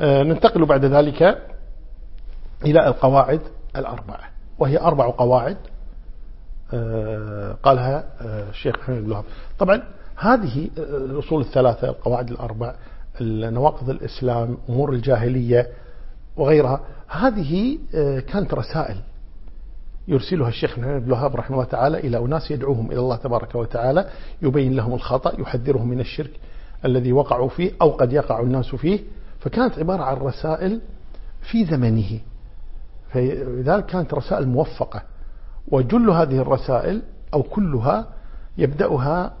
آه، ننتقل بعد ذلك إلى القواعد الأربعة وهي أربع قواعد آه، قالها الشيخ محمد بن طبعا هذه الأصول الثلاثة القواعد الأربع نواقض الإسلام أمور الجاهلية وغيرها. هذه كانت رسائل يرسلها الشيخ محمد بن الوهاب رحمه الله تعالى إلى أناس يدعوهم إلى الله تبارك وتعالى يبين لهم الخطأ يحذرهم من الشرك الذي وقعوا فيه أو قد يقع الناس فيه. فكانت عبارة عن رسائل في زمنه. فلذلك كانت رسائل موفقة. وجل هذه الرسائل أو كلها يبدأها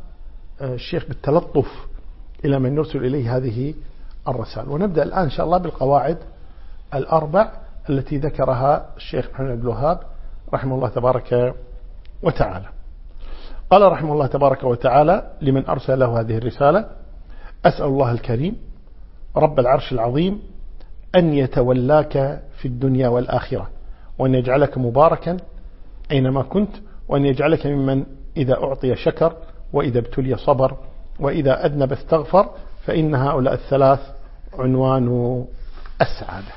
آه، الشيخ بالتلطف إلى من يرسل إليه هذه الرسائل. ونبدأ الآن إن شاء الله بالقواعد الأربع التي ذكرها الشيخ محمد بن الوهاب رحمه الله تبارك وتعالى. قال رحمه الله تبارك وتعالى لمن أرسل له هذه الرسالة أسأل الله الكريم رب العرش العظيم أن يتولاك في الدنيا والآخرة وأن يجعلك مباركا أينما كنت وأن يجعلك ممن إذا أعطي شكر وإذا ابتلي صبر وإذا أذنب استغفر فإن هؤلاء الثلاث عنوان السعادة.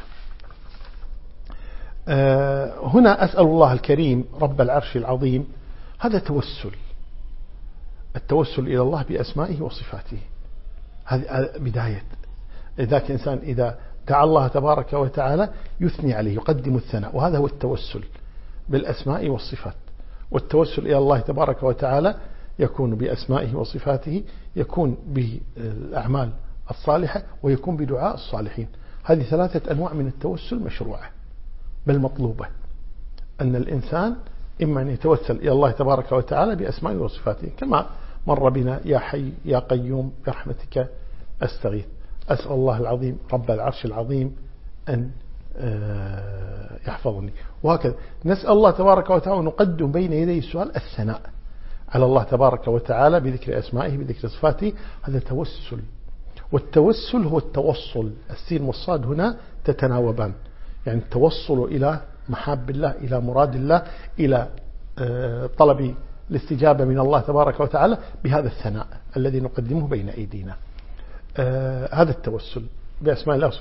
آه، هنا أسأل الله الكريم رب العرش العظيم هذا توسل التوسل إلى الله بأسمائه وصفاته. هذه بداية. ذاك إنسان إذا دعا الله تبارك وتعالى يثني عليه يقدم الثناء وهذا هو التوسل بالأسماء والصفات. والتوسل إلى الله تبارك وتعالى يكون بأسمائه وصفاته يكون بالأعمال الصالحة ويكون بدعاء الصالحين. هذه ثلاثة أنواع من التوسل مشروعة بل مطلوبة. أن الإنسان إما أن يتوسل إلى الله تبارك وتعالى بأسمائه وصفاته كما مر بنا يا حي يا قيوم برحمتك أستغيث. أسأل الله العظيم رب العرش العظيم أن آه، يحفظني. وهكذا. نسأل الله تبارك وتعالى ونقدم بين يدي السؤال الثناء على الله تبارك وتعالى بذكر أسمائه بذكر صفاته. هذا توسل. والتوسل هو التوصل. السين والصاد هنا تتناوبان. يعني التوصل إلى محاب الله إلى مراد الله إلى آه، طلب الاستجابة من الله تبارك وتعالى بهذا الثناء الذي نقدمه بين أيدينا. هذا التوسل بأسماء الله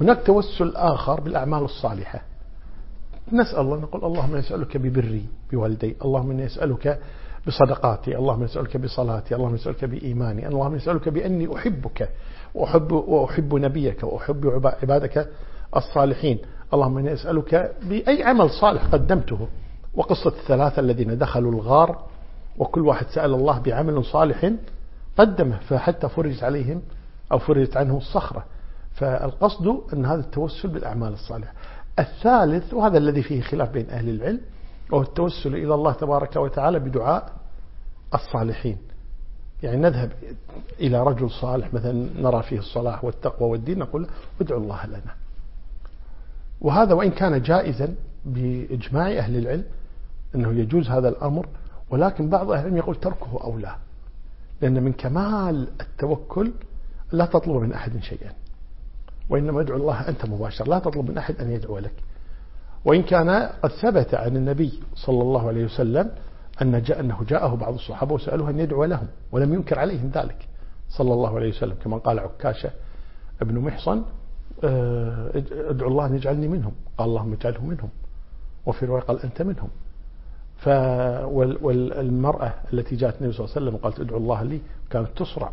هناك توسل آخر بالأعمال الصالحة. نسأل الله نقول اللهم نسألك ببري بوالدي اللهم نسألك بصدقاتي اللهم نسألك بصلاتي اللهم نسألك بإيماني اللهم نسألك بأني أحبك وأحب, وأحب نبيك وأحب عبادك الصالحين. اللهم إني أسألك بأي عمل صالح قدمته. وقصة الثلاثة الذين دخلوا الغار وكل واحد سأل الله بعمل صالح قدمه فحتى فرج عليهم أو فرجت عنه الصخرة. فالقصد أن هذا التوسل بالأعمال الصالحة. الثالث وهذا الذي فيه خلاف بين أهل العلم وهو التوسل إلى الله تبارك وتعالى بدعاء الصالحين. يعني نذهب إلى رجل صالح مثلا نرى فيه الصلاح والتقوى والدين نقول ادعو الله لنا. وهذا وإن كان جائزا بإجماع أهل العلم أنه يجوز هذا الأمر ولكن بعض أهل العلم يقول تركه أولى لأن من كمال التوكل لا تطلب من أحد شيئا. وإنما ادعو الله أنت مباشر. لا تطلب من أحد أن يدعو لك. وإن كان قد ثبت عن النبي صلى الله عليه وسلم أن جاء أنه جاءه بعض الصحابة وسألوه أن يدعو لهم ولم ينكر عليهم ذلك صلى الله عليه وسلم كما قال عكاشة ابن محصن آه، ادعو الله أن يجعلني منهم. قال اللهم اجعله منهم. وفي رواية قال أنت منهم. والمرأة التي جاءت النبي صلى الله عليه وسلم وقالت ادعو الله لي كانت تصرع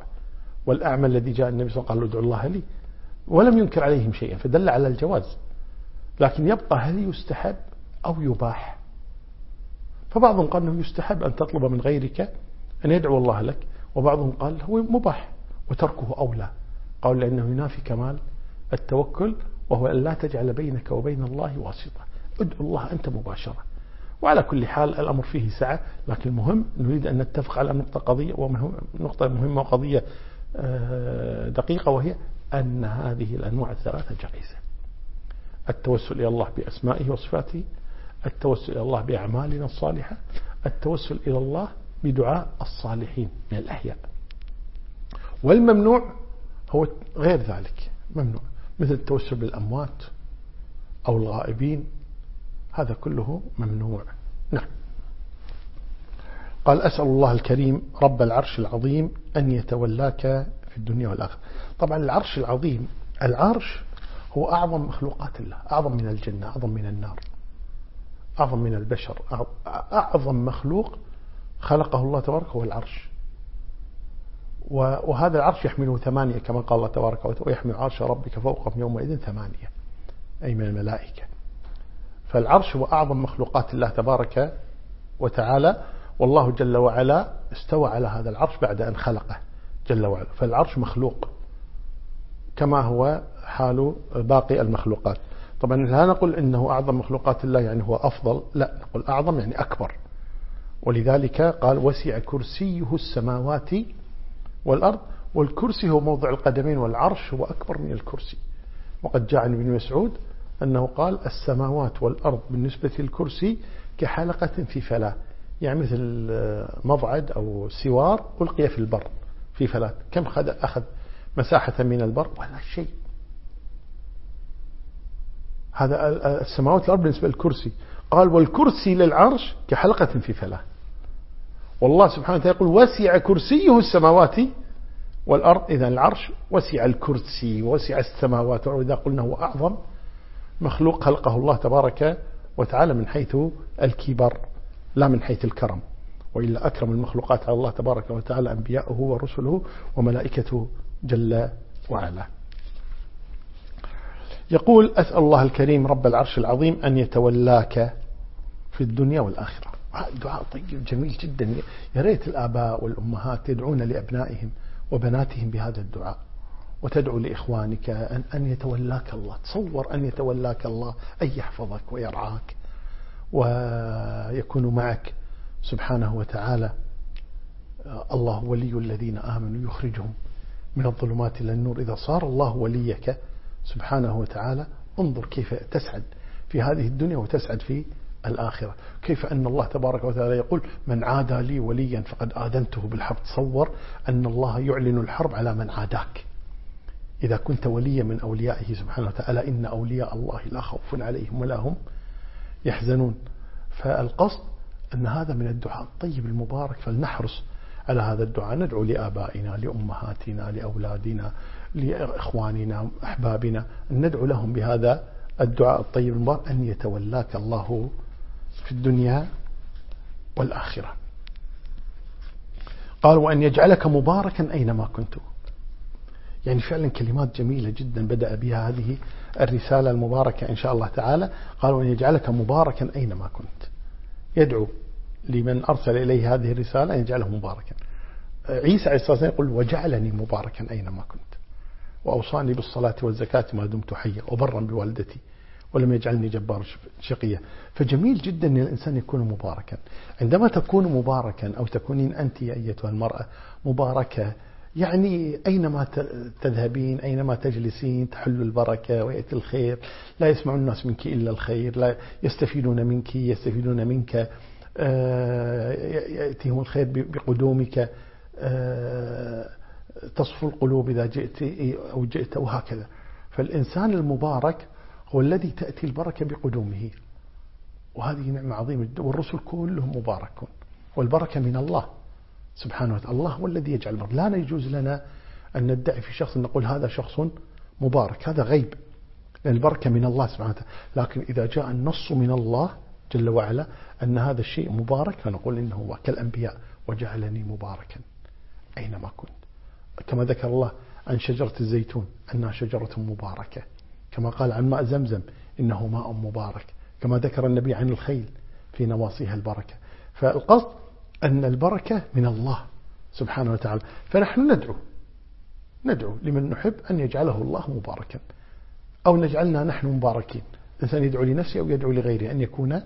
والأعمى الذي جاء النبي صلى الله عليه وسلم قال ادعو الله لي. ولم ينكر عليهم شيئا فدل على الجواز. لكن يبقى هل يستحب أو يباح؟ فبعضهم قال أنه يستحب أن تطلب من غيرك أن يدعو الله لك وبعضهم قال هو مباح وتركه أولى. قال لأنه ينافي كمال التوكل وهو أن لا تجعل بينك وبين الله واسطة. ادعو الله أنت مباشرة. وعلى كل حال الأمر فيه سعة لكن المهم نريد أن نتفق على نقطة قضية ونقطة مهمة وقضية دقيقة وهي أن هذه الأنواع الثلاثة جائزة. التوسل إلى الله بأسمائه وصفاته التوسل إلى الله بأعمالنا الصالحة التوسل إلى الله بدعاء الصالحين من الأحياء. والممنوع هو غير ذلك ممنوع مثل التوسل بالأموات أو الغائبين هذا كله ممنوع. قال أسأل الله الكريم رب العرش العظيم أن يتولاك في الدنيا والآخرة. طبعا العرش العظيم العرش هو أعظم مخلوقات الله أعظم من الجنة أعظم من النار أعظم من البشر أعظم مخلوق خلقه الله تبارك هو العرش. وهذا العرش يحمله ثمانية كما قال الله تبارك وتعالى ويحمل عرش ربك فوقهم يومئذ ثمانية أي من الملائكة. فالعرش هو أعظم مخلوقات الله تبارك وتعالى والله جل وعلا استوى على هذا العرش بعد أن خلقه جل وعلا. فالعرش مخلوق كما هو حال باقي المخلوقات. طبعا لا نقول إنه أعظم مخلوقات الله يعني هو أفضل لا نقول أعظم يعني أكبر. ولذلك قال وسع كرسيه السماوات والأرض. والكرسي هو موضع القدمين والعرش هو أكبر من الكرسي. وقد جاء عن ابن مسعود أنه قال السماوات والأرض بالنسبة للكرسي كحلقة في فلاة. يعني مثل مضعد أو سوار ألقي في البر في فلاة كم أخذ مساحة من البر؟ ولا شيء. هذا السماوات والأرض بالنسبة للكرسي. قال والكرسي للعرش كحلقة في فلاة والله سبحانه وتعالى يقول وسع كرسيه السماوات والأرض. إذا العرش وسع الكرسي وسع السماوات وإذا قلنا هو أعظم مخلوق خلقه الله تبارك وتعالى من حيث الكبر. لا من حيث الكرم. وإلا أكرم المخلوقات على الله تبارك وتعالى أنبياؤه ورسله وملائكته جل وعلا. يقول أسأل الله الكريم رب العرش العظيم أن يتولاك في الدنيا والآخرة. دعاء طيب جميل جدا. يا ريت الآباء والأمهات يدعون لأبنائهم وبناتهم بهذا الدعاء. وتدعو لإخوانك أن, أن يتولاك الله. تصور أن يتولاك الله أن يحفظك ويرعاك. ويكون معك سبحانه وتعالى. الله ولي الذين آمنوا يخرجهم من الظلمات إلى النور. إذا صار الله وليك سبحانه وتعالى انظر كيف تسعد في هذه الدنيا وتسعد في الآخرة. كيف أن الله تبارك وتعالى يقول من عادى لي وليا فقد آذنته بالحرب تصور أن الله يعلن الحرب على من عاداك. إذا كنت وليا من أوليائه سبحانه وتعالى إن أولياء الله لا خوف عليهم ولا هم يحزنون. فالقصد أن هذا من الدعاء الطيب المبارك فلنحرص على هذا الدعاء. ندعو لآبائنا لأمهاتنا لأولادنا لإخواننا أحبابنا أن ندعو لهم بهذا الدعاء الطيب المبارك. أن يتولاك الله في الدنيا والآخرة. قال وأن يجعلك مباركا أينما كنت. يعني فعلا كلمات جميلة جدا بدأ بها هذه الرسالة المباركة إن شاء الله تعالى. قال وأن يجعلك مباركا أينما كنت. يدعو لمن أرسل إليه هذه الرسالة أن يجعله مباركا. عيسى عليه الصلاة والسلام يقول وجعلني مباركا أينما كنت. وأوصاني بالصلاة والزكاة ما دمت حيا وبرا بوالدتي ولم يجعلني جبار شقيا. فجميل جدا أن الإنسان يكون مباركا. عندما تكون مباركا أو تكونين أنت أيتها المرأة مباركة يعني أينما تذهبين أينما تجلسين تحل البركة ويأتي الخير. لا يسمع الناس منك إلا الخير لا يستفيدون منك يستفيدون منك. آه، يأتيهم الخير بقدومك. آه، تصفو القلوب إذا جئت أو جئت وهكذا فالإنسان المبارك هو الذي تأتي البركة بقدومه. وهذه نعمة عظيمة. والرسل كلهم مباركون. والبركة من الله. سبحانه وتعالى. الله هو الذي يجعل البركة لا يجوز لنا أن ندعي في شخص نقول هذا شخص مبارك. هذا غيب. البركة من الله سبحانه وتعالى. لكن إذا جاء النص من الله جل وعلا أن هذا الشيء مبارك فنقول إنه هو كالأنبياء. وجعلني مباركا أينما كنت. كما ذكر الله عن شجرة الزيتون أنها شجرة مباركة. كما قال عن ماء زمزم إنه ماء مبارك. كما ذكر النبي عن الخيل في نواصيها البركة. فالقصد أن البركة من الله سبحانه وتعالى. فنحن ندعو ندعو لمن نحب أن يجعله الله مباركا. أو نجعلنا نحن مباركين. الإنسان يدعو لنفسه أو يدعو لغيره أن يكون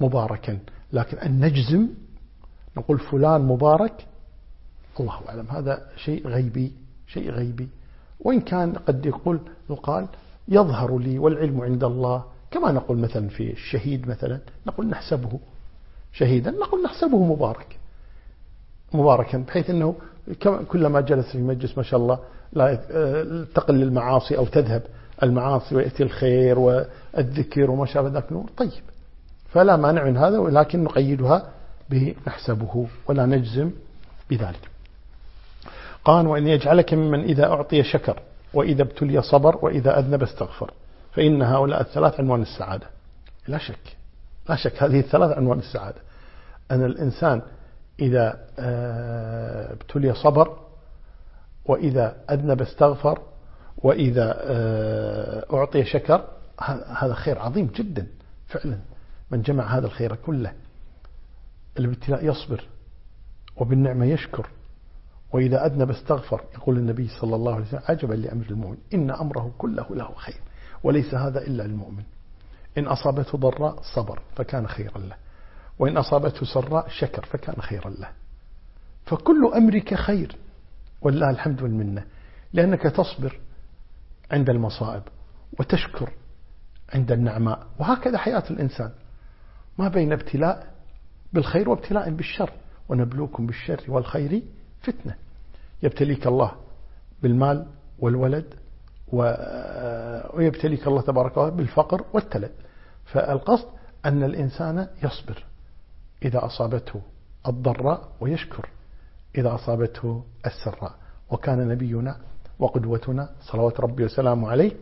مباركا. لكن أن نجزم نقول فلان مبارك الله أعلم. هذا شيء غيبي شيء غيبي. وإن كان قد يقول يقال يظهر لي والعلم عند الله. كما نقول مثلا في الشهيد مثلا نقول نحسبه شهيدا نقول نحسبه مبارك. مباركا بحيث أنه كلما جلس في مجلس ما شاء الله لا تقل المعاصي أو تذهب المعاصي ويأتي الخير والذكر وما شابه ذاك نور طيب فلا مانع من هذا ولكن نقيدها بنحسبه ولا نجزم بذلك. قال وأن يجعلك ممن إذا أعطي شكر وإذا ابتلي صبر وإذا أذنب استغفر فإن هؤلاء الثلاث عنوان السعادة. لا شك. لا شك هذه الثلاث عنوان السعادة. أن الإنسان إذا آه، ابتلي صبر وإذا أذنب استغفر وإذا آه، أعطي شكر هذا خير عظيم جدا فعلا من جمع هذا الخير كله. الابتلاء يصبر وبالنعمة يشكر وإذا أذنب استغفر يقول النبي صلى الله عليه وسلم عجبا لأمر المؤمن إن أمره كله له خير وليس هذا إلا المؤمن. إن أصابته ضراء صبر فكان خيرا له. وإن أصابته سراء شكر فكان خيرا له. فكل أمرك خير والله الحمد والمنة لأنك تصبر عند المصائب وتشكر عند النعماء. وهكذا حياة الإنسان. ما بين ابتلاء بالخير وابتلاء بالشر ونبلوكم بالشر والخير فتنة. يبتليك الله بالمال والولد ويبتليك الله تبارك وتعالى بالفقر والتلد. فالقصد أن الإنسان يصبر إذا أصابته الضراء ويشكر إذا أصابته السراء. وكان نبينا وقدوتنا صلوات ربي وسلامه عليه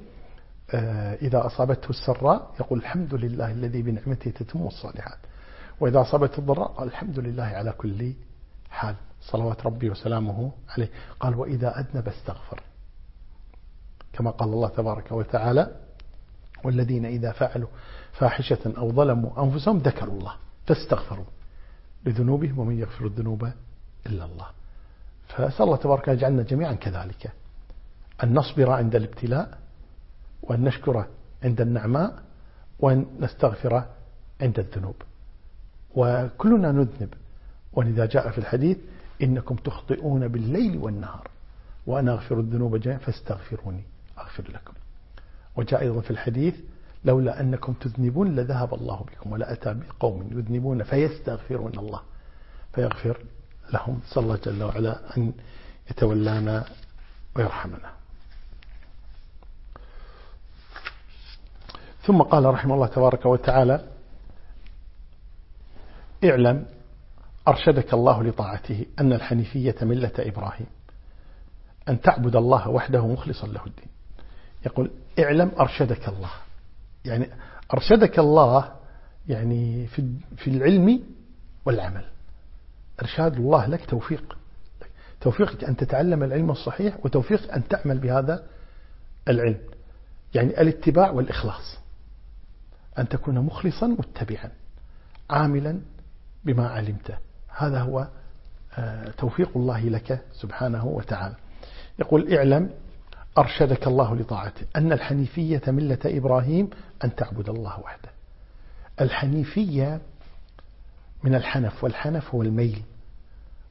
آه، إذا أصابته السراء يقول الحمد لله الذي بنعمته تتم الصالحات. وإذا أصابته الضراء الحمد لله على كل حال صلوات ربي وسلامه عليه. قال وإذا أذنب استغفر كما قال الله تبارك وتعالى والذين إذا فعلوا فاحشة أو ظلموا أنفسهم ذكروا الله فاستغفروا لذنوبهم ومن يغفر الذنوب إلا الله. فأسأل الله تبارك يجعلنا جميعا كذلك. أن نصبر عند الابتلاء وأن نشكر عند النعماء وأن نستغفر عند الذنوب. وكلنا نذنب. ولذا جاء في الحديث إنكم تخطئون بالليل والنهار وأنا أغفر الذنوب جميعا فاستغفروني أغفر لكم. وجاء أيضا في الحديث لولا أنكم تذنبون لذهب الله بكم ولا أتى بقوم يذنبون فيستغفرون الله فيغفر لهم. صلى الله جل وعلا أن يتولانا ويرحمنا. ثم قال رحمه الله تبارك وتعالى اعلم أرشدك الله لطاعته أن الحنيفية ملة إبراهيم أن تعبد الله وحده مخلصا له الدين. يقول اعلم أرشدك الله. يعني أرشدك الله يعني في في العلم والعمل. إرشاد الله لك توفيق. توفيقك أن تتعلم العلم الصحيح وتوفيق أن تعمل بهذا العلم. يعني الاتباع والإخلاص. أن تكون مخلصا متبعا. عاملا بما علمته. هذا هو آه، توفيق الله لك سبحانه وتعالى. يقول اعلم أرشدك الله لطاعته. أن الحنيفية ملة إبراهيم أن تعبد الله وحده. الحنيفية من الحنف والحنف هو الميل.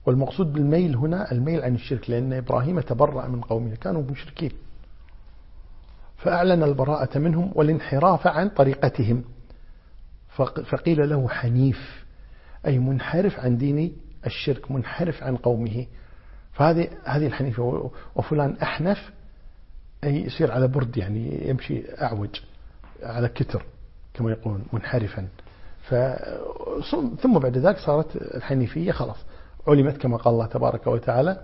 والمقصود بالميل هنا الميل عن الشرك لأن إبراهيم تبرأ من قومه كانوا مشركين. فأعلن البراءة منهم والانحراف عن طريقتهم. فقيل له حنيف أي منحرف عن دين الشرك منحرف عن قومه. فهذه هذه الحنيفة وفلان أحنف أي يصير على برد يعني يمشي أعوج على كتر كما يقولون منحرفا. ثم بعد ذلك صارت الحنيفية خلاص. علمت كما قال الله تبارك وتعالى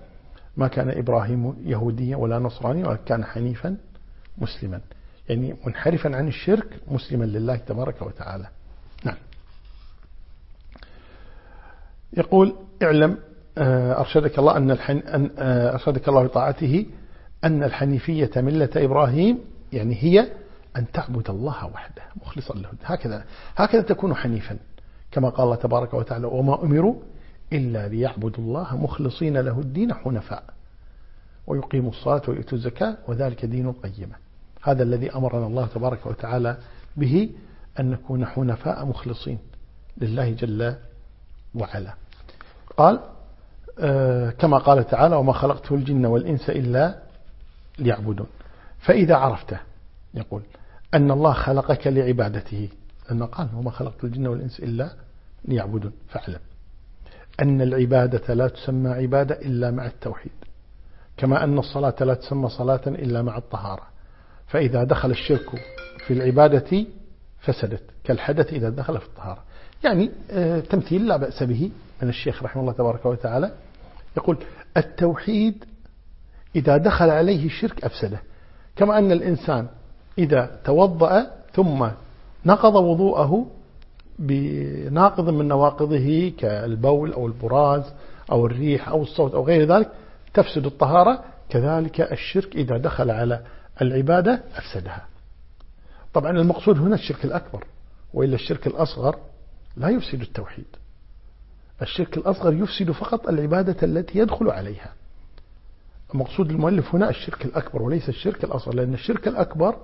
ما كان إبراهيم يهوديا ولا نصرانيا ولكن كان حنيفا مسلما. يعني منحرفا عن الشرك مسلما لله تبارك وتعالى. نعم. يقول اعلم آه، أرشدك الله أن الحن أن آه، أرشدك الله بطاعته أن الحنيفية ملة إبراهيم يعني هي أن تعبد الله وحده مخلصا له هكذا هكذا تكون حنيفا. كما قال الله تبارك وتعالى وما أمروا إلا ليعبدوا الله مخلصين له الدين حنفاء ويقيموا الصلاة ويؤتوا الزكاة وذلك دين القيمة. هذا الذي أمرنا الله تبارك وتعالى به أن نكون حنفاء مخلصين لله جل وعلا. قال آه، كما قال تعالى وما خلقته الجن والإنس إلا ليعبدون. فإذا عرفته يقول أن الله خلقك لعبادته. لأنه قال وما خلقت الجن والإنس إلا ليعبدون. فاعلم. أن العبادة لا تسمى عبادة إلا مع التوحيد. كما أن الصلاة لا تسمى صلاة إلا مع الطهارة. فإذا دخل الشرك في العبادة فسدت. كالحدث إذا دخل في الطهارة. يعني آه، تمثيل لا بأس به من الشيخ رحمه الله تبارك وتعالى. يقول التوحيد إذا دخل عليه الشرك أفسده. كما أن الإنسان إذا توضأ ثم نقض وضوءه بناقض من نواقضه كالبول أو البراز أو الريح أو الصوت أو غير ذلك تفسد الطهارة. كذلك الشرك إذا دخل على العبادة أفسدها. طبعا المقصود هنا الشرك الأكبر وإلا الشرك الأصغر لا يفسد التوحيد. الشرك الأصغر يفسد فقط العبادة التي يدخل عليها. مقصود المؤلف هنا الشرك الأكبر وليس الشرك الأصغر لأن الشرك الأكبر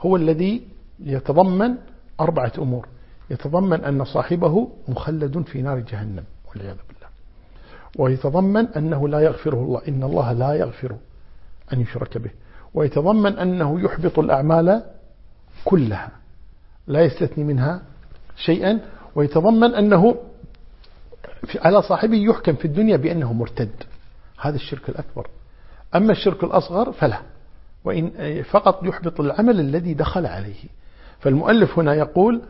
هو الذي يتضمن أربعة أمور. يتضمن أن صاحبه مخلد في نار جهنم والعياذ بالله. ويتضمن أنه لا يغفره الله إن الله لا يغفر أن يشرك به. ويتضمن أنه يحبط الأعمال كلها لا يستثني منها شيئا. ويتضمن أنه على صاحبه يحكم في الدنيا بأنه مرتد. هذا الشرك الأكبر. أما الشرك الأصغر فلا. وإن فقط يحبط العمل الذي دخل عليه. فالمؤلف هنا يقول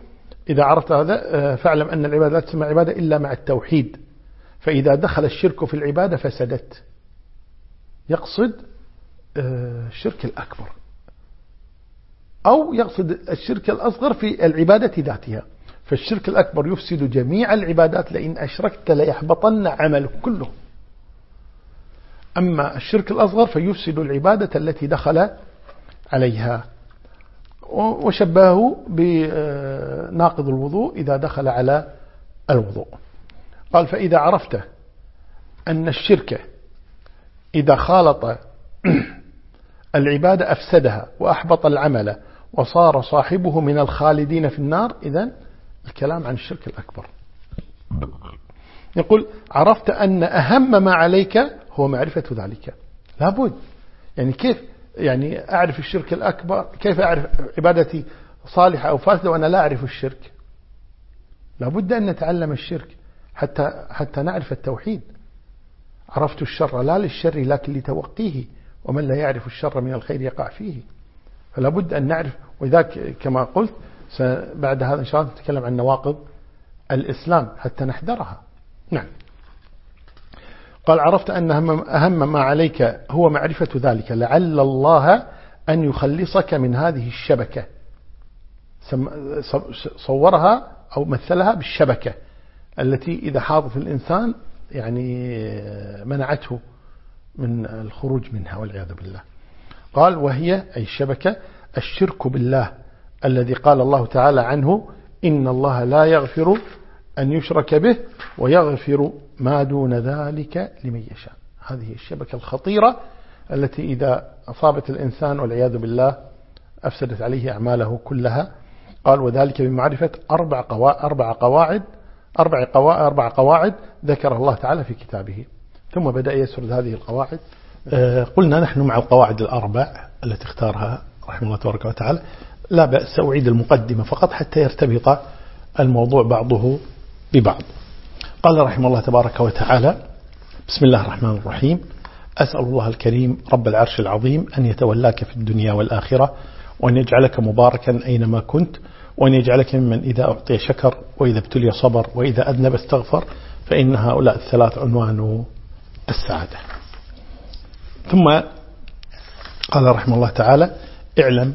إذا عرفت هذا فاعلم أن العبادة لا تسمى عبادة إلا مع التوحيد. فإذا دخل الشرك في العبادة فسدت. يقصد الشرك الأكبر. أو يقصد الشرك الأصغر في العبادة ذاتها. فالشرك الأكبر يفسد جميع العبادات لئن أشركت ليحبطن عملك كله. أما الشرك الأصغر فيفسد العبادة التي دخل عليها. وشبهه بناقض الوضوء إذا دخل على الوضوء. قال فإذا عرفت أن الشرك إذا خالط العبادة أفسدها وأحبط العمل وصار صاحبه من الخالدين في النار إذا الكلام عن الشرك الأكبر. يقول عرفت أن أهم ما عليك هو معرفة ذلك. لابد. يعني كيف يعني أعرف الشرك الأكبر؟ كيف أعرف عبادتي صالحة أو فاسدة وأنا لا أعرف الشرك؟ لابد أن نتعلم الشرك حتى, حتى نعرف التوحيد. عرفت الشر لا للشر لكن لتوقيه ومن لا يعرف الشر من الخير يقع فيه. فلا بد أن نعرف. وذاك كما قلت بعد هذا إن شاء الله نتكلم عن نواقض الإسلام حتى نحذرها. نعم. قال عرفت أن أهم ما عليك هو معرفة ذلك. لعل الله أن يخلصك من هذه الشبكة. صورها أو مثلها بالشبكة التي إذا حاضت الإنسان يعني منعته من الخروج منها والعياذ بالله. قال وهي أي الشبكة الشرك بالله الذي قال الله تعالى عنه إن الله لا يغفر أن يشرك به ويغفر ما دون ذلك لمن يشاء. هذه الشبكة الخطيرة التي إذا أصابت الإنسان والعياذ بالله أفسدت عليه أعماله كلها. قال وذلك بمعرفة أربع قواعد أربع قواعد أربع قواعد, أربع قواعد ذكر الله تعالى في كتابه. ثم بدأ يسرد هذه القواعد. آه، قلنا نحن مع القواعد الأربع التي اختارها رحمه الله تبارك وتعالى. لا بأس أعيد المقدمة فقط حتى يرتبط الموضوع بعضه ببعض. قال رحمه الله تبارك وتعالى بسم الله الرحمن الرحيم. أسأل الله الكريم رب العرش العظيم أن يتولاك في الدنيا والآخرة وأن يجعلك مباركا أينما كنت وأن يجعلك ممن إذا أعطي شكر وإذا ابتلي صبر وإذا أذنب استغفر فإن هؤلاء الثلاث عنوان السعادة. ثم قال رحمه الله تعالى اعلم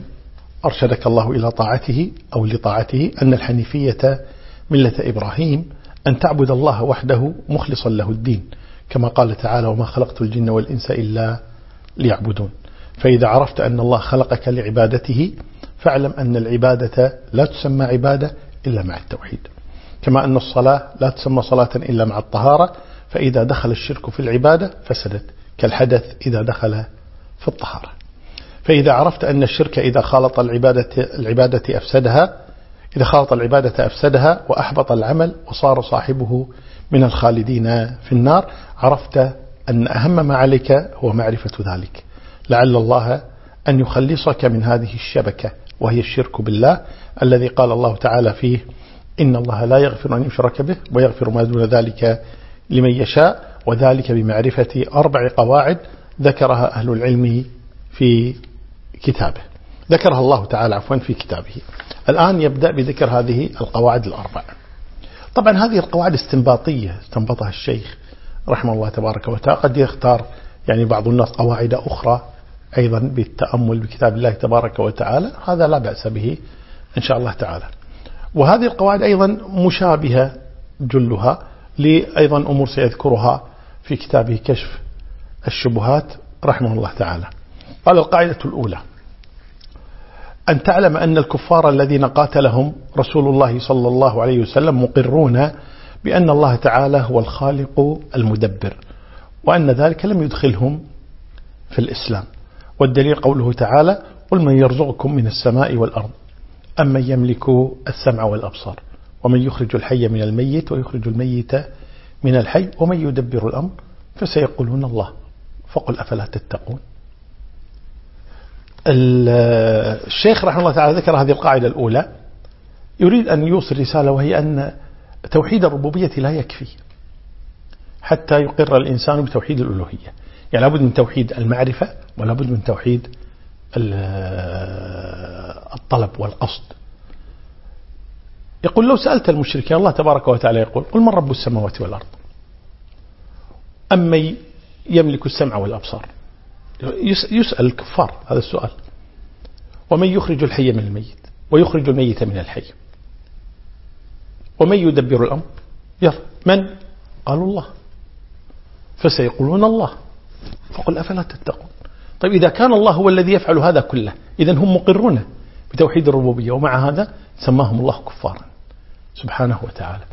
أرشدك الله إلى طاعته أو لطاعته أن الحنيفية ملة إبراهيم أن تعبد الله وحده مخلصا له الدين كما قال تعالى وما خلقت الجن والإنس إلا ليعبدون فإذا عرفت أن الله خلقك لعبادته فاعلم أن العبادة لا تسمى عبادة إلا مع التوحيد. كما أن الصلاة لا تسمى صلاة إلا مع الطهارة فإذا دخل الشرك في العبادة فسدت كالحدث إذا دخل في الطهارة. فإذا عرفت أن الشرك إذا خالط العبادة, العبادة أفسدها إذا خالط العبادة أفسدها وأحبط العمل وصار صاحبه من الخالدين في النار عرفت أن أهم ما عليك هو معرفة ذلك. لعل الله أن يخلصك من هذه الشبكة وهي الشرك بالله الذي قال الله تعالى فيه إن الله لا يغفر أن يشرك به ويغفر ما دون ذلك لمن يشاء وذلك بمعرفة أربع قواعد ذكرها أهل العلم في كتابه. ذكرها الله تعالى عفوا في كتابه. الآن يبدأ بذكر هذه القواعد الأربع. طبعا هذه القواعد استنباطية استنبطها الشيخ رحمه الله تبارك وتعالى. قد يختار يعني بعض الناس قواعد أخرى أيضا بالتأمل بكتاب الله تبارك وتعالى. هذا لا بأس به إن شاء الله تعالى. وهذه القواعد أيضا مشابهة جلها لأيضا أمور سيذكرها في كتابه كشف الشبهات رحمه الله تعالى. قال القاعدة الأولى أن تعلم أن الكفار الذين قاتلهم رسول الله صلى الله عليه وسلم مقرون بأن الله تعالى هو الخالق المدبر وأن ذلك لم يدخلهم في الإسلام. والدليل قوله تعالى قل من يرزقكم من السماء والأرض أمن يملك السمع والأبصار ومن يخرج الحي من الميت ويخرج الميت من الحي ومن يدبر الأمر فسيقولون الله فقل أفلا تتقون؟ الشيخ رحمه الله تعالى ذكر هذه القاعدة الأولى. يريد أن يوصل رسالة وهي أن توحيد الربوبية لا يكفي حتى يقر الإنسان بتوحيد الألوهية. يعني لابد من توحيد المعرفة ولابد من توحيد الطلب والقصد. يقول لو سألت المشركين الله تبارك وتعالى يقول قل من رب السماوات والأرض؟ أما يملك السمع والأبصار؟ يسأل الكفار هذا السؤال. ومن يخرج الحي من الميت ويخرج الميت من الحي. ومن يدبر الأمر يلا من؟ قالوا الله. فسيقولون الله. فقل أفلا تتقون. طيب إذا كان الله هو الذي يفعل هذا كله إذا هم مقرون بتوحيد الربوبية. ومع هذا سماهم الله كفارا. سبحانه وتعالى.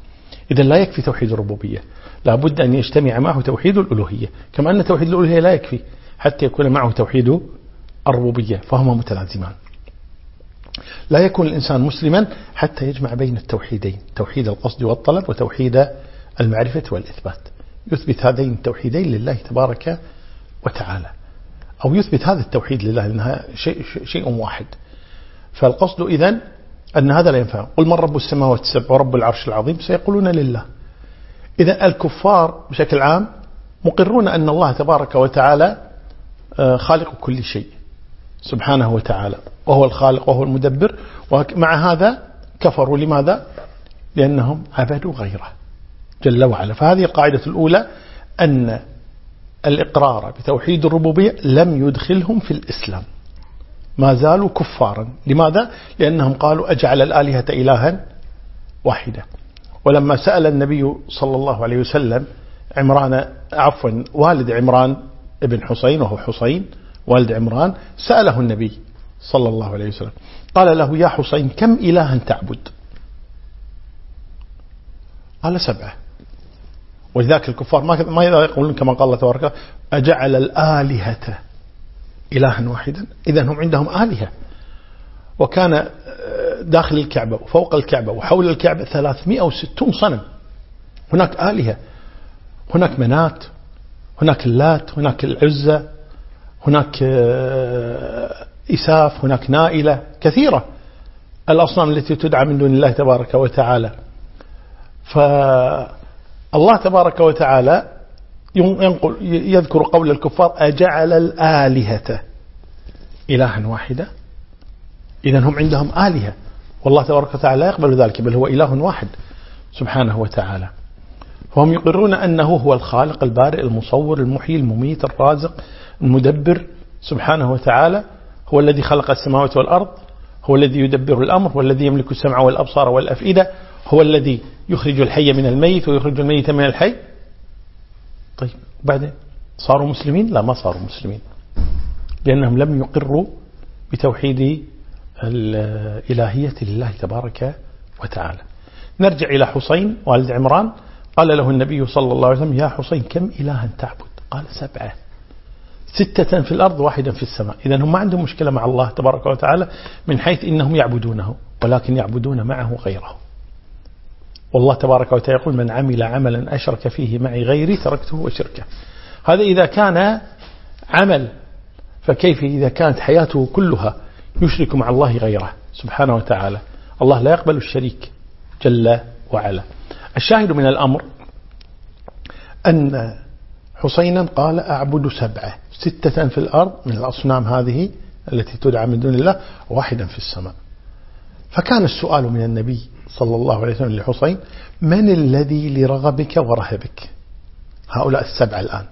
إذا لا يكفي توحيد الربوبية. لابد أن يجتمع معه توحيد الألوهية. كما أن توحيد الألوهية لا يكفي. حتى يكون معه توحيد الربوبية فهما متلازمان. لا يكون الإنسان مسلما حتى يجمع بين التوحيدين توحيد القصد والطلب وتوحيد المعرفة والإثبات. يثبت هذين التوحيدين لله تبارك وتعالى. أو يثبت هذا التوحيد لله لأنها شيء, شيء واحد. فالقصد إذن أن هذا لا ينفع. قل من رب السماوات السبع ورب العرش العظيم؟ سيقولون لله. إذا الكفار بشكل عام مقرون أن الله تبارك وتعالى خالق كل شيء سبحانه وتعالى وهو الخالق وهو المدبر ومع هذا كفروا لماذا؟ لأنهم عبدوا غيره جل وعلا فهذه القاعدة الأولى أن الإقرار بتوحيد الربوبية لم يدخلهم في الإسلام ما زالوا كفارا لماذا؟ لأنهم قالوا أجعل الآلهة إلها واحدة ولما سأل النبي صلى الله عليه وسلم عمران عفوا والد عمران ابن حسين وهو حسين والد عمران سأله النبي صلى الله عليه وسلم قال له يا حسين كم إلها تعبد؟ قال سبعة. ولذلك الكفار ما يقولون كما قال الله تبارك أجعل الآلهة إلها واحدا. إذا هم عندهم آلهة. وكان آه، داخل الكعبة وفوق الكعبة وحول الكعبة 360 صنم. هناك آلهة. هناك منات هناك اللات هناك العزة هناك آه، إساف هناك نائلة كثيرة الأصنام التي تدعى من دون الله تبارك وتعالى. فالله تبارك وتعالى ينقل يذكر قول الكفار أجعل الآلهة إلها واحدة؟ إذا هم عندهم آلهة. والله تبارك وتعالى لا يقبل ذلك بل هو إله واحد سبحانه وتعالى. فهم يقرون أنه هو الخالق البارئ المصور المحيي المميت الرازق المدبر سبحانه وتعالى. هو الذي خلق السماوات والأرض. هو الذي يدبر الأمر. هو الذي يملك السمع والأبصار والأفئدة. هو الذي يخرج الحي من الميت ويخرج الميت من الحي. طيب بعدين صاروا مسلمين؟ لا ما صاروا مسلمين لأنهم لم يقروا بتوحيد الإلهية لله تبارك وتعالى. نرجع إلى حسين والد عمران. قال له النبي صلى الله عليه وسلم يا حسين كم إلها تعبد؟ قال سبعة. ستة في الأرض واحدا في السماء. إذا هم ما عندهم مشكلة مع الله تبارك وتعالى من حيث إنهم يعبدونه ولكن يعبدون معه غيره. والله تبارك وتعالى يقول من عمل عملا أشرك فيه معي غيري تركته وشركه. هذا إذا كان عمل فكيف إذا كانت حياته كلها يشرك مع الله غيره؟ سبحانه وتعالى. الله لا يقبل الشريك جل وعلا. الشاهد من الأمر أن حسينا قال أعبد سبعة ستة في الأرض من الأصنام هذه التي تدعى من دون الله واحدا في السماء. فكان السؤال من النبي صلى الله عليه وسلم لحسين من الذي لرغبك ورهبك؟ هؤلاء السبعة الآن.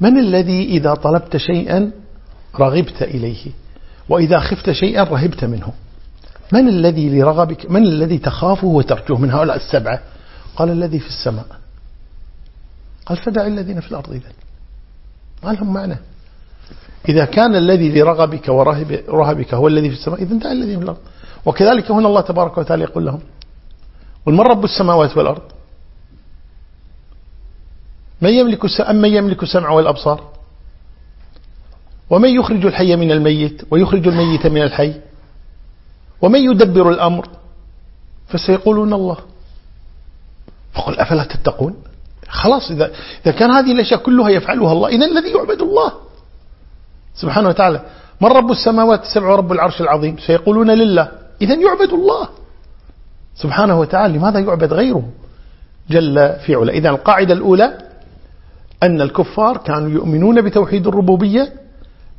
من الذي إذا طلبت شيئا رغبت إليه؟ وإذا خفت شيئا رهبت منه. من الذي لرغبك من الذي تخافه وترجوه من هؤلاء السبعة؟ قال الذي في السماء. قال فدع الذين في الأرض إذن. ما لهم معنى إذا كان الذي لرغبك ورهبك هو الذي في السماء إذن دع الذي في الأرض. وكذلك هنا الله تبارك وتعالى يقول لهم قل من رب السماوات والأرض؟ من يملك أم من يملك السمع والأبصار؟ ومن يخرج الحي من الميت؟ ويخرج الميت من الحي؟ ومن يدبر الأمر؟ فسيقولون الله. فقل أفلا تتقون؟ خلاص إذا, إذا كان هذه الأشياء كلها يفعلها الله إذا الذي يعبد الله. سبحانه وتعالى من رب السماوات السبع ورب العرش العظيم؟ سيقولون لله. إذا يعبد الله. سبحانه وتعالى لماذا يعبد غيره؟ جل في علا إذا القاعدة الأولى أن الكفار كانوا يؤمنون بتوحيد الربوبية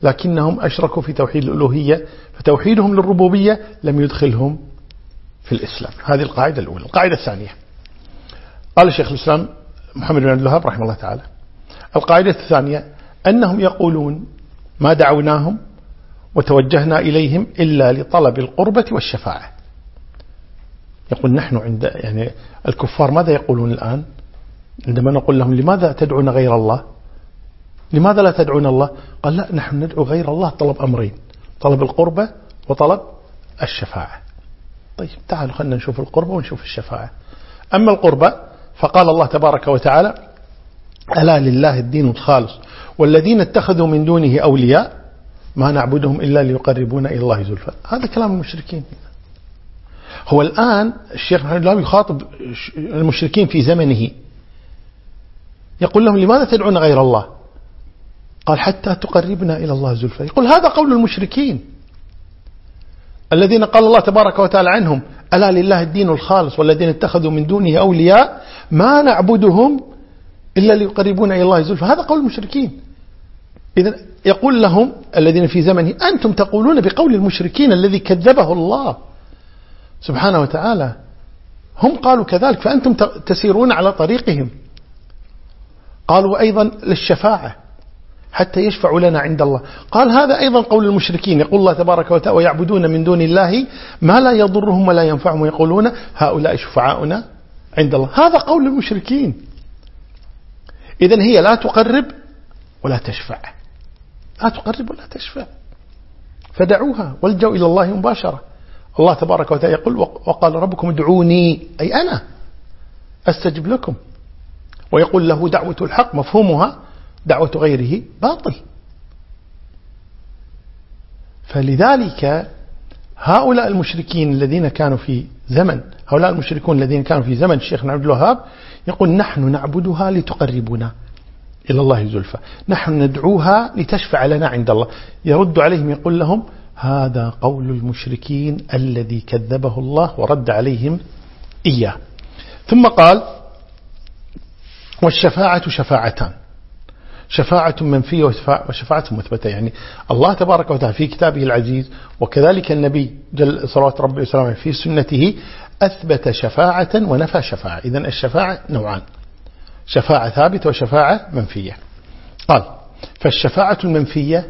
لكنهم أشركوا في توحيد الألوهية فتوحيدهم للربوبية لم يدخلهم في الإسلام. هذه القاعدة الأولى. القاعدة الثانية قال الشيخ الإسلام محمد بن عبد الوهاب رحمه الله تعالى القاعدة الثانية أنهم يقولون ما دعوناهم وتوجهنا إليهم إلا لطلب القربة والشفاعة. يقول نحن عند يعني الكفار ماذا يقولون الآن؟ عندما نقول لهم لماذا تدعون غير الله؟ لماذا لا تدعون الله؟ قال لا نحن ندعو غير الله طلب أمرين طلب القربة وطلب الشفاعة. طيب تعالوا خلنا نشوف القربة ونشوف الشفاعة. أما القربة فقال الله تبارك وتعالى ألا لله الدين الخالص والذين اتخذوا من دونه أولياء ما نعبدهم إلا ليقربونا إلى الله زلفى. هذا كلام المشركين. هو الآن الشيخ محمد الله يخاطب المشركين في زمنه يقول لهم لماذا تدعون غير الله؟ قال حتى تقربنا إلى الله زلفى. يقول هذا قول المشركين. الذين قال الله تبارك وتعالى عنهم ألا لله الدين الخالص والذين اتخذوا من دونه أولياء ما نعبدهم إلا ليقربونا إلى الله زلفى. هذا قول المشركين. إذا يقول لهم الذين في زمنه أنتم تقولون بقول المشركين الذي كذبه الله سبحانه وتعالى. هم قالوا كذلك فأنتم تسيرون على طريقهم. قالوا أيضا للشفاعة. حتى يشفع لنا عند الله. قال هذا أيضا قول المشركين. يقول الله تبارك وتعالى ويعبدون من دون الله ما لا يضرهم ولا ينفعهم. ويقولون هؤلاء شفعاؤنا عند الله. هذا قول المشركين. إذن هي لا تقرب ولا تشفع. لا تقرب ولا تشفع. فدعوها والجوا إلى الله مباشرة. الله تبارك وتعالى يقول وقال ربكم ادعوني أي أنا أستجب لكم. ويقول له دعوة الحق مفهومها دعوة غيره باطل. فلذلك هؤلاء المشركين الذين كانوا في زمن هؤلاء المشركون الذين كانوا في زمن الشيخ عبد الوهاب يقول نحن نعبدها لتقربنا إلى الله زلفى نحن ندعوها لتشفع لنا عند الله. يرد عليهم يقول لهم هذا قول المشركين الذي كذبه الله ورد عليهم إياه. ثم قال والشفاعة شفاعتان. شفاعة منفية وشفاعة مثبتة. يعني الله تبارك وتعالى في كتابه العزيز وكذلك النبي جل صلوات ربي وسلامه في سنته أثبت شفاعة ونفى شفاعة. إذا الشفاعة نوعان شفاعة ثابتة وشفاعة منفية. قال فالشفاعة المنفية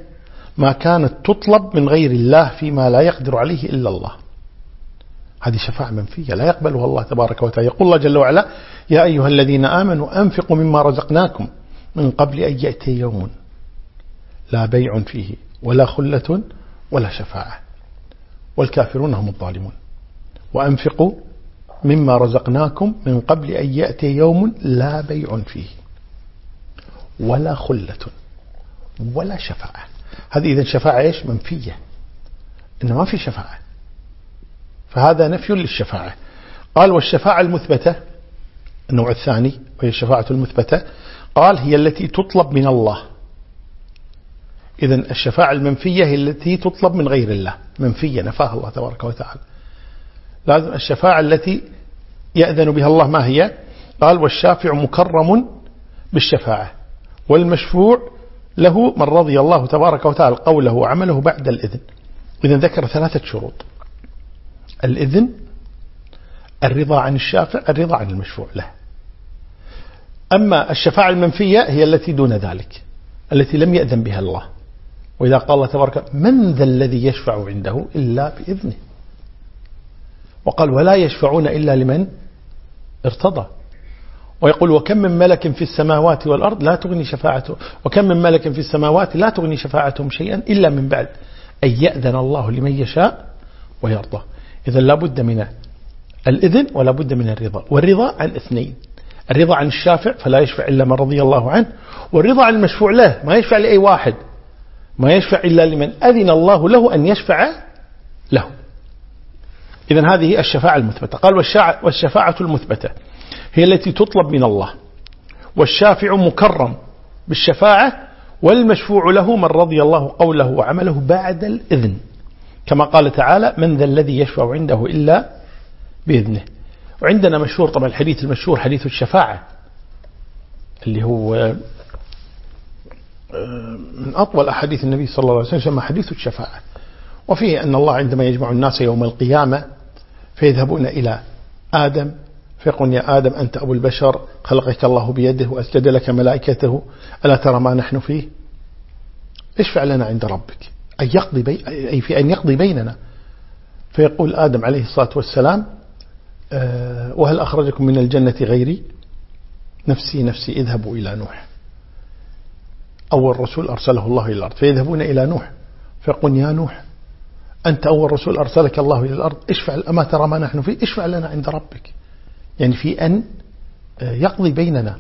ما كانت تطلب من غير الله فيما لا يقدر عليه إلا الله. هذه شفاعة منفية لا يقبلها الله تبارك وتعالى. يقول الله جل وعلا يا أيها الذين آمنوا أنفقوا مما رزقناكم من قبل أن يأتي يوم لا بيع فيه ولا خلة ولا شفاعة. والكافرون هم الظالمون. وأنفقوا مما رزقناكم من قبل أن يأتي يوم لا بيع فيه ولا خلة ولا شفاعة. هذه إذا شفاعة إيش؟ منفية. إنه ما في شفاعة. فهذا نفي للشفاعة. قال والشفاعة المثبتة النوع الثاني وهي الشفاعة المثبتة قال هي التي تطلب من الله. إذا الشفاعة المنفية هي التي تطلب من غير الله. منفية نفاها الله تبارك وتعالى. لازم الشفاعة التي يأذن بها الله ما هي؟ قال والشافع مكرم بالشفاعة والمشفوع له من رضي الله تبارك وتعالى قوله وعمله بعد الإذن. إذن ذكر ثلاثة شروط. الإذن الرضا عن الشافع الرضا عن المشفوع له. أما الشفاعة المنفية هي التي دون ذلك التي لم يأذن بها الله. وإذا قال الله تبارك من ذا الذي يشفع عنده إلا بإذنه؟ وقال ولا يشفعون إلا لمن ارتضى. ويقول وكم من ملك في السماوات والأرض لا تغني شفاعته وكم من ملك في السماوات لا تغني شفاعتهم شيئا إلا من بعد أن يأذن الله لمن يشاء ويرضى. إذا لابد من الإذن ولا بد من الرضا والرضا عن اثنين. الرضا عن الشافع فلا يشفع إلا من رضي الله عنه والرضا عن المشفوع له ما يشفع لأي واحد ما يشفع إلا لمن أذن الله له أن يشفع له. إذا هذه الشفاعة المثبتة. قال والشفاعة المثبتة هي التي تطلب من الله والشافع مكرم بالشفاعة والمشفوع له من رضي الله قوله وعمله بعد الإذن كما قال تعالى من ذا الذي يشفع عنده إلا بإذنه. وعندنا مشهور طبعا الحديث المشهور حديث الشفاعة اللي هو آه، من أطول أحاديث النبي صلى الله عليه وسلم حديث الشفاعة. وفيه أن الله عندما يجمع الناس يوم القيامة فيذهبون إلى آدم فيقول يا آدم أنت أبو البشر خلقك الله بيده وأسجد لك ملائكته ألا ترى ما نحن فيه؟ اشفع لنا عند ربك أي, يقضي بي أي في أن يقضي بيننا. فيقول آدم عليه الصلاة والسلام وهل أخرجكم من الجنة غيري؟ نفسي نفسي. اذهبوا إلى نوح. أول رسول أرسله الله إلى الأرض. فيذهبون إلى نوح. فيقول يا نوح أنت أول رسول أرسلك الله إلى الأرض. اشفع أما ترى ما نحن فيه. اشفع لنا عند ربك. يعني في أن آه، يقضي بيننا.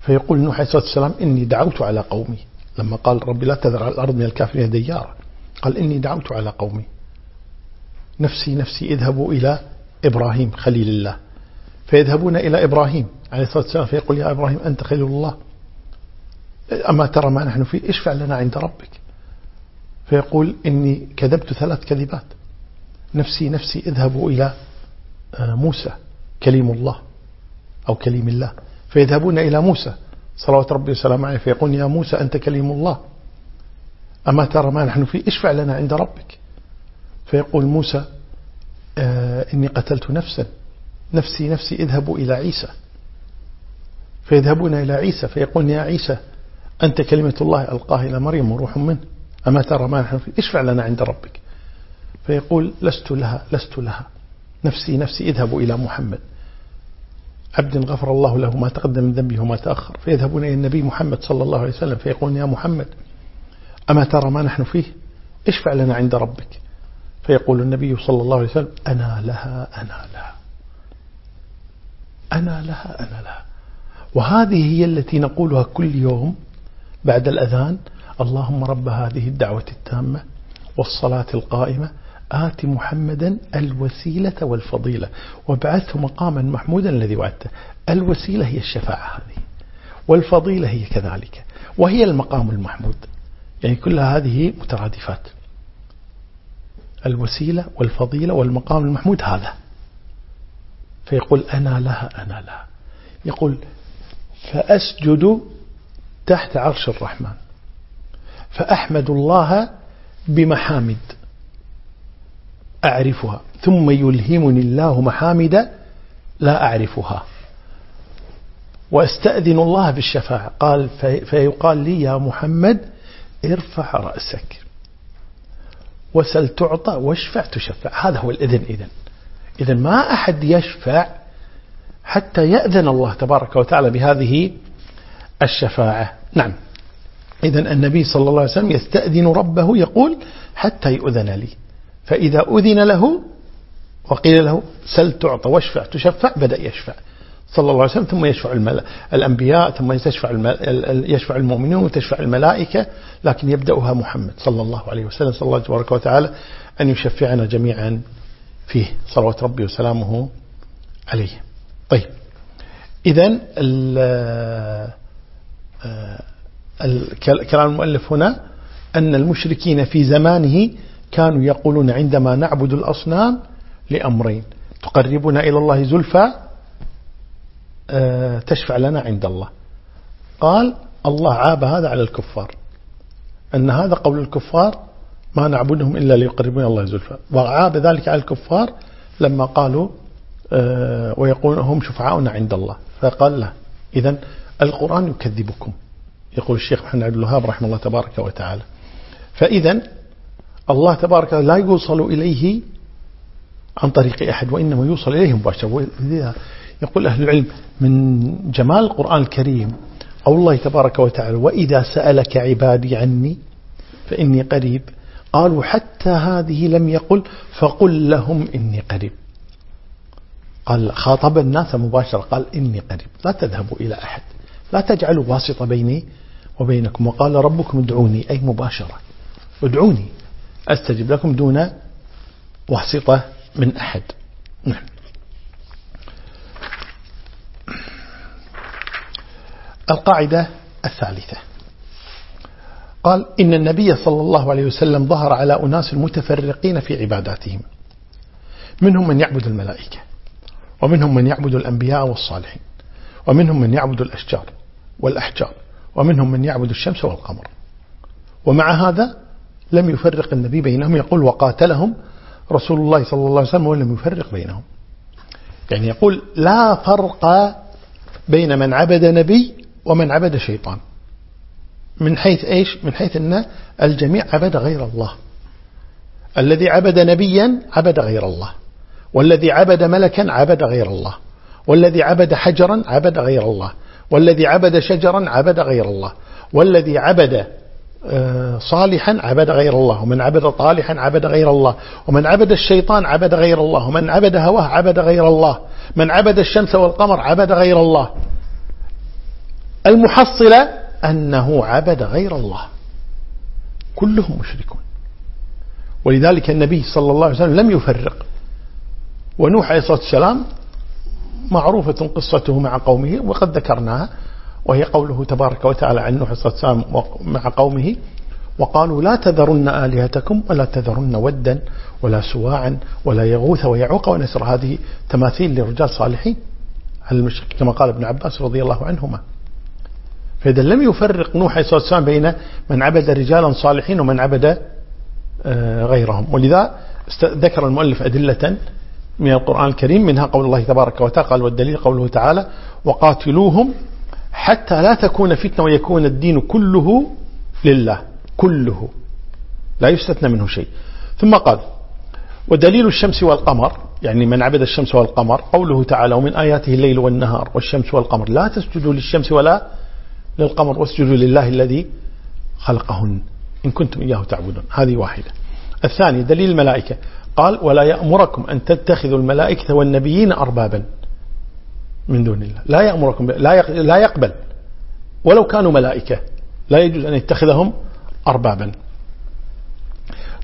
فيقول نوح عليه الصلاة والسلام إني دعوت على قومي. لما قال ربي لا تذر على الأرض من الكافرين ديارا. قال إني دعوت على قومي. نفسي نفسي اذهبوا إلى إبراهيم خليل الله. فيذهبون إلى إبراهيم عليه الصلاة والسلام فيقول يا إبراهيم أنت خليل الله. أما ترى ما نحن فيه اشفع لنا عند ربك؟ فيقول إني كذبت ثلاث كذبات. نفسي نفسي اذهبوا إلى آه، موسى كليم الله أو كليم الله. فيذهبون إلى موسى. صلوات ربي وسلامه عليه فيقول يا موسى أنت كليم الله. أما ترى ما نحن فيه اشفع لنا عند ربك؟ فيقول موسى آه إني قتلت نفسا. نفسي نفسي اذهبوا إلى عيسى. فيذهبون إلى عيسى فيقول يا عيسى أنت كلمة الله ألقاها إلى مريم وروح منه. أما ترى ما نحن فيه؟ اشفع لنا عند ربك. فيقول لست لها لست لها. نفسي نفسي اذهبوا إلى محمد. عبد غفر الله له ما تقدم من ذنبه وما تأخر. فيذهبون إلى النبي محمد صلى الله عليه وسلم. فيقولون يا محمد أما ترى ما نحن فيه؟ اشفع لنا عند ربك. فيقول النبي صلى الله عليه وسلم أنا لها أنا لها. أنا لها أنا لها. وهذه هي التي نقولها كل يوم بعد الأذان اللهم رب هذه الدعوة التامة والصلاة القائمة آت محمدا الوسيلة والفضيلة. وابعثه مقاما محمودا الذي وعدته. الوسيلة هي الشفاعة هذه والفضيلة هي كذلك. وهي المقام المحمود. يعني كلها هذه مترادفات. الوسيلة والفضيلة والمقام المحمود هذا. فيقول أنا لها أنا لها. يقول فأسجد تحت عرش الرحمن. فأحمد الله بمحامد أعرفها. ثم يلهمني الله محامد لا أعرفها. وأستأذن الله بالشفاعة. قال فيقال لي يا محمد ارفع رأسك. وسل تعطى واشفع تشفع. هذا هو الإذن إذن. إذن ما أحد يشفع حتى يأذن الله تبارك وتعالى بهذه الشفاعة. نعم. إذا النبي صلى الله عليه وسلم يستأذن ربه يقول حتى يؤذن لي. فإذا أذن له وقيل له سل تعطى واشفع تشفع بدأ يشفع. صلى الله عليه وسلم ثم يشفع الأنبياء ثم يشفع, يشفع المؤمنين وتشفع الملائكة لكن يبدأها محمد صلى الله عليه وسلم. صلى الله تبارك وتعالى أن يشفعنا جميعا فيه. صلوات ربي وسلامه عليه. طيب. إذا كلام المؤلف هنا أن المشركين في زمانه كانوا يقولون عندما نعبد الأصنام لأمرين تقربنا إلى الله زلفى آه، تشفع لنا عند الله. قال الله عاب هذا على الكفار. أن هذا قول الكفار ما نعبدهم إلا ليقربون الله زلفى. وعاب ذلك على الكفار لما قالوا آه، ويقولون هم شفعاؤنا عند الله. فقال له إذا القرآن يكذبكم. يقول الشيخ محمد عبد الوهاب رحمه الله تبارك وتعالى. فإذا الله تبارك لا يوصل إليه عن طريق أحد وإنما يوصل إليه مباشرة. يقول أهل العلم من جمال القرآن الكريم أو الله تبارك وتعالى وإذا سألك عبادي عني فإني قريب. قالوا حتى هذه لم يقل فقل لهم إني قريب. قال خاطب الناس مباشرة قال إني قريب. لا تذهبوا إلى أحد. لا تجعلوا واسطة بيني وبينكم. وقال ربكم ادعوني أي مباشرة. ادعوني. أستجب لكم دون واسطة من أحد. نعم. القاعدة الثالثة. قال إن النبي صلى الله عليه وسلم ظهر على أناس متفرقين في عباداتهم منهم من يعبد الملائكة ومنهم من يعبد الأنبياء والصالحين ومنهم من يعبد الأشجار والأحجار ومنهم من يعبد الشمس والقمر. ومع هذا لم يفرق النبي بينهم يقول وقاتلهم رسول الله صلى الله عليه وسلم ولم يفرق بينهم. يعني يقول لا فرق بين من عبد نبي ومن عبد شيطان من حيث إيش من حيث أن الجميع عبد غير الله الذي عبد نبيا عبد غير الله والذي عبد ملكا عبد غير الله والذي عبد حجرا عبد غير الله والذي عبد شجرا عبد غير الله والذي عبد آه، صالحا عبد غير الله ومن عبد طالحا عبد غير الله ومن عبد الشيطان عبد غير الله ومن عبد هواه عبد غير الله من عبد الشمس والقمر عبد غير الله المحصلة أنه عبد غير الله. كلهم مشركون. ولذلك النبي صلى الله عليه وسلم لم يفرق. ونوح عليه الصلاة والسلام معروفة قصته مع قومه وقد ذكرناها وهي قوله تبارك وتعالى عن نوح عليه الصلاة والسلام مع قومه وقالوا لا تذرن آلهتكم ولا تذرن ودا ولا سواعا ولا يغوث ويعوق ونسر. هذه تماثيل لرجال صالحين كما قال ابن عباس رضي الله عنهما. فإذا لم يفرق نوح عليه الصلاة والسلام بين من عبد رجالا صالحين ومن عبد آه، غيرهم. ولذا ذكر المؤلف أدلة من القرآن الكريم منها قول الله تبارك وتعالى والدليل قوله تعالى وقاتلوهم حتى لا تكون فتنة ويكون الدين كله لله. كله. لا يستثنى منه شيء. ثم قال ودليل الشمس والقمر يعني من عبد الشمس والقمر قوله تعالى ومن آياته الليل والنهار والشمس والقمر. لا تسجدوا للشمس ولا للقمر واسجدوا لله الذي خلقهن. إن كنتم إياه تعبدون. هذه واحدة. الثاني دليل الملائكة. قال ولا يأمركم أن تتخذوا الملائكة والنبيين أربابا من دون الله. لا يأمركم لا يقبل. ولو كانوا ملائكة لا يجوز أن يتخذهم أربابا.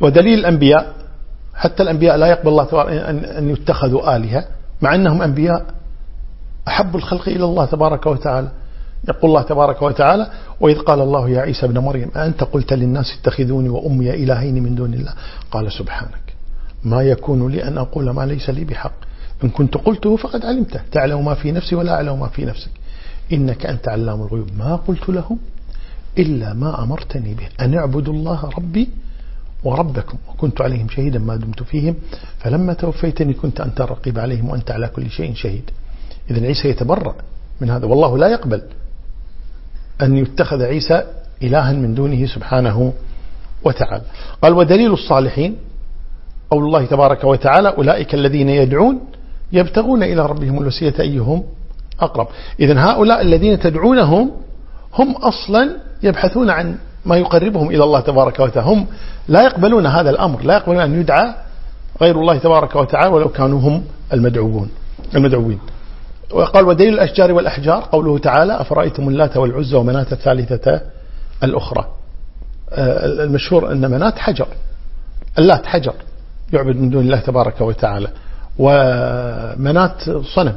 ودليل الأنبياء حتى الأنبياء لا يقبل الله أن يتخذوا آلهة مع أنهم أنبياء أحب الخلق إلى الله تبارك وتعالى. يقول الله تبارك وتعالى وإذ قال الله يا عيسى ابن مريم أنت قلت للناس اتخذوني وأمي إلهين من دون الله؟ قال سبحانك. ما يكون لي أن أقول ما ليس لي بحق. إن كنت قلته فقد علمته. تعلم ما في نفسي ولا أعلم ما في نفسك. إنك أنت علام الغيوب. ما قلت لهم؟ إلا ما أمرتني به. أن اعبدوا الله ربي وربكم. وكنت عليهم شهيدا ما دمت فيهم. فلما توفيتني كنت أنت الرقيب عليهم وأنت على كل شيء شهيد. إذا عيسى يتبرأ من هذا. والله لا يقبل. أن يتخذ عيسى إلها من دونه سبحانه وتعالى. قال ودليل الصالحين قول الله تبارك وتعالى أولئك الذين يدعون يبتغون إلى ربهم الوسيلة أيهم أقرب. إذا هؤلاء الذين تدعونهم هم أصلا يبحثون عن ما يقربهم إلى الله تبارك وتعالى. هم لا يقبلون هذا الأمر لا يقبلون أن يدعى غير الله تبارك وتعالى ولو كانوا هم المدعوون المدعوين. وقال ودليل الأشجار والأحجار قوله تعالى أفرأيتم اللات والعزى ومناة الثالثة الأخرى. آه، المشهور أن منات حجر. اللات حجر يعبد من دون الله تبارك وتعالى. ومنات صنم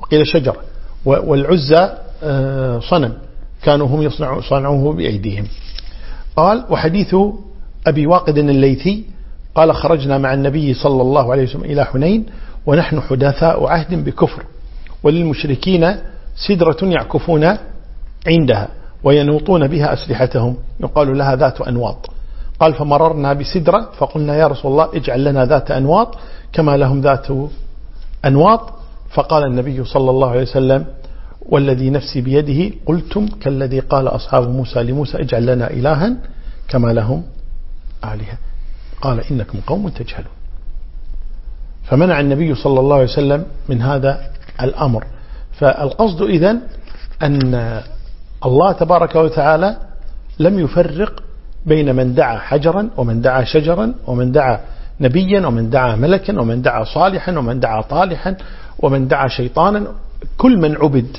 وقيل شجر. والعزى آه، صنم. كانوا هم يصنعوا صنعوه بأيديهم. قال وحديث أبي واقد الليثي قال خرجنا مع النبي صلى الله عليه وسلم إلى حنين ونحن حداثاء عهد بكفر. وللمشركين سدرة يعكفون عندها وينوطون بها أسلحتهم. يقال لها ذات أنواط. قال فمررنا بسدرة فقلنا يا رسول الله اجعل لنا ذات أنواط كما لهم ذات أنواط. فقال النبي صلى الله عليه وسلم والذي نفسي بيده قلتم كالذي قال أصحاب موسى لموسى اجعل لنا إلها كما لهم آلهة. قال إنكم قوم تجهلون. فمنع النبي صلى الله عليه وسلم من هذا الأمر. فالقصد إذن أن الله تبارك وتعالى لم يفرق بين من دعا حجرا ومن دعا شجرا ومن دعا نبيا ومن دعا ملكا ومن دعا صالحا ومن دعا طالحا ومن دعا شيطانا. كل من عبد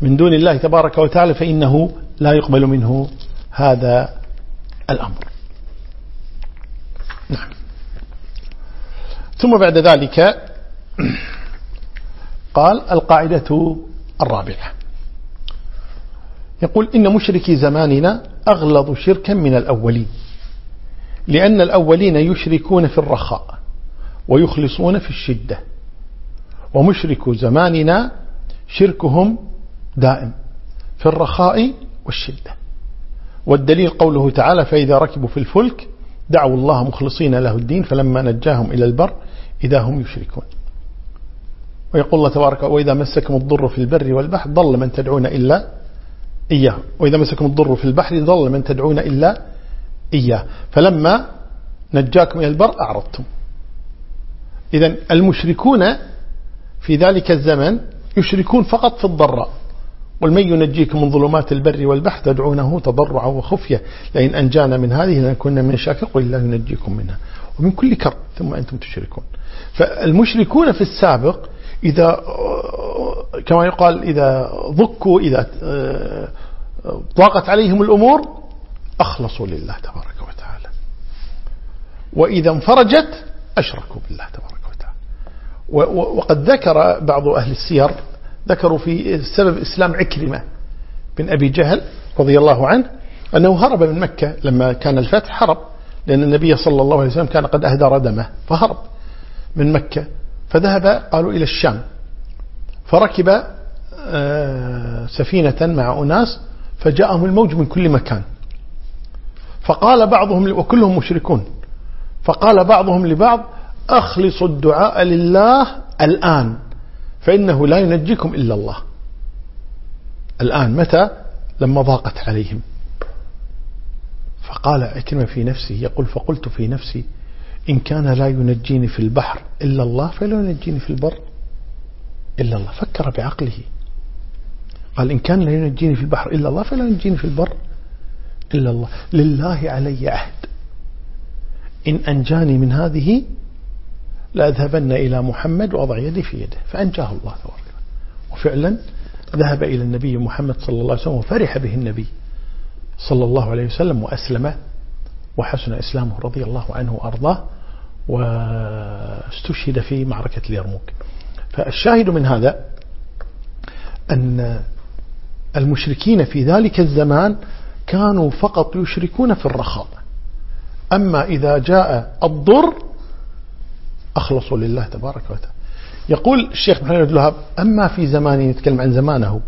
من دون الله تبارك وتعالى فإنه لا يقبل منه هذا الأمر. نعم. ثم بعد ذلك قال القاعدة الرابعة. يقول إن مشركي زماننا أغلظ شركا من الأولين لأن الأولين يشركون في الرخاء ويخلصون في الشدة ومشرك زماننا شركهم دائم في الرخاء والشدة. والدليل قوله تعالى فإذا ركبوا في الفلك دعوا الله مخلصين له الدين فلما نجاهم إلى البر إذا هم يشركون. ويقول الله تبارك وإذا مسكم الضر في البر والبحر ضل من تدعون إلا إياه. وإذا مسكم الضر في البحر ضل من تدعون إلا إياه. فلما نجاكم إلى البر أعرضتم. إذا المشركون في ذلك الزمن يشركون فقط في الضراء. والمن ينجيكم من ظلمات البر والبحر تدعونه تضرعا وخفية. لئن أنجانا من هذه لنكون من شاكر قل الله ينجيكم منها. ومن كل كرب ثم أنتم تشركون. فالمشركون في السابق إذا كما يقال إذا ضكوا إذا ضاقت عليهم الأمور أخلصوا لله تبارك وتعالى. وإذا انفرجت أشركوا بالله تبارك وتعالى. وقد ذكر بعض أهل السير ذكروا في سبب إسلام عكرمة بن أبي جهل رضي الله عنه أنه هرب من مكة لما كان الفتح هرب لأن النبي صلى الله عليه وسلم كان قد أهدى ردمه فهرب من مكة. فذهب قالوا إلى الشام. فركب آه، سفينة مع أناس فجاءهم الموج من كل مكان. فقال بعضهم وكلهم مشركون. فقال بعضهم لبعض أخلصوا الدعاء لله الآن فإنه لا ينجيكم إلا الله. الآن متى؟ لما ضاقت عليهم. فقال أكرم في نفسه يقول فقلت في نفسي إن كان لا ينجيني في البحر إلا الله فلا ينجيني في البر إلا الله. فكر بعقله. قال إن كان لا ينجيني في البحر إلا الله فلا ينجيني في البر إلا الله. لله علي عهد. إن أنجاني من هذه لأذهبن إلى محمد وأضع يدي في يده. فأنجاه الله تبارك وفعلا ذهب إلى النبي محمد صلى الله عليه وسلم وفرح به النبي صلى الله عليه وسلم وأسلم وحسن إسلامه رضي الله عنه وأرضاه واستشهد في معركة اليرموك. فالشاهد من هذا أن المشركين في ذلك الزمان كانوا فقط يشركون في الرخاء. أما إذا جاء الضر أخلصوا لله تبارك وتعالى. يقول الشيخ محمد الوهاب أما في زمان يتكلم عن زمانه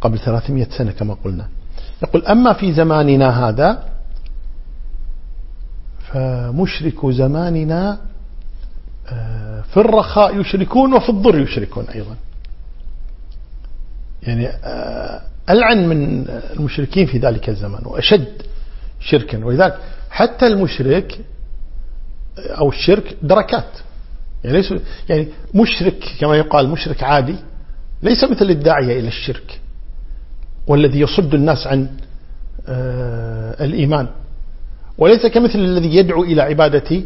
قبل 300 سنة كما قلنا. يقول أما في زماننا هذا فمشرك زماننا آه، في الرخاء يشركون وفي الضر يشركون أيضا. يعني آه، ألعن من المشركين في ذلك الزمان وأشد شركا. ولذلك حتى المشرك أو الشرك دركات. يعني ليس يعني مشرك كما يقال مشرك عادي ليس مثل الداعية إلى الشرك والذي يصد الناس عن آه، الإيمان. وليس كمثل الذي يدعو إلى عبادة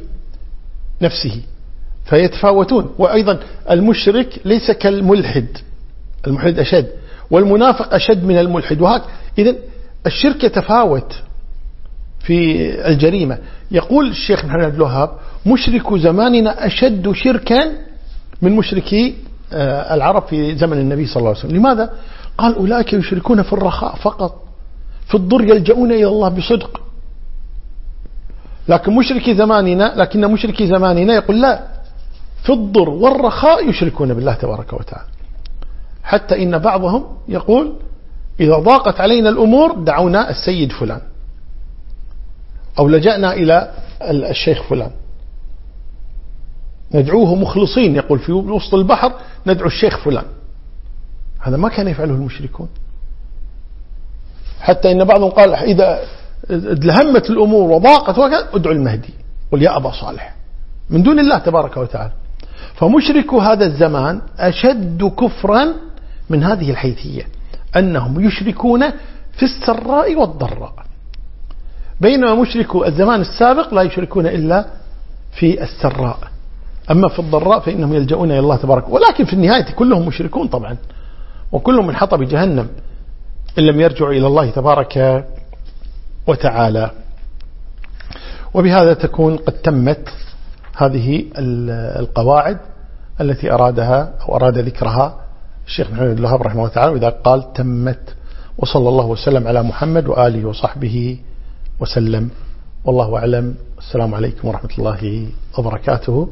نفسه فيتفاوتون. وأيضا المشرك ليس كالملحد الملحد أشد والمنافق أشد من الملحد. وهك إذن الشرك يتفاوت في الجريمة. يقول الشيخ محمد عبد الوهاب مشرك زماننا أشد شركا من مشركي آه، العرب في زمن النبي صلى الله عليه وسلم. لماذا؟ قال أولئك يشركون في الرخاء فقط في الضر يلجؤون إلى الله بصدق. لكن مشركي زماننا لكن مشركي زماننا يقول لا. في الضر والرخاء يشركون بالله تبارك وتعالى. حتى إن بعضهم يقول إذا ضاقت علينا الأمور دعونا السيد فلان. أو لجأنا إلى الشيخ فلان. ندعوه مخلصين يقول في وسط البحر ندعو الشيخ فلان. هذا ما كان يفعله المشركون. حتى إن بعضهم قال إذا ادلهمت الأمور وضاقت ادعوا المهدي قل يا أبا صالح من دون الله تبارك وتعالى. فمشرك هذا الزمان أشد كفرا من هذه الحيثية أنهم يشركون في السراء والضراء. بينما مشركو الزمان السابق لا يشركون إلا في السراء. أما في الضراء فإنهم يلجؤون إلى الله تبارك ولكن في النهاية كلهم مشركون طبعا وكلهم من حطب جهنم إن لم يرجعوا إلى الله تبارك وتعالى. وبهذا تكون قد تمت هذه القواعد التي أرادها أو أراد ذكرها الشيخ محمد الوهاب رحمه الله تعالى وإذا قال تمت وصلى الله وسلم على محمد وآله وصحبه وسلم. والله أعلم. السلام عليكم ورحمة الله وبركاته.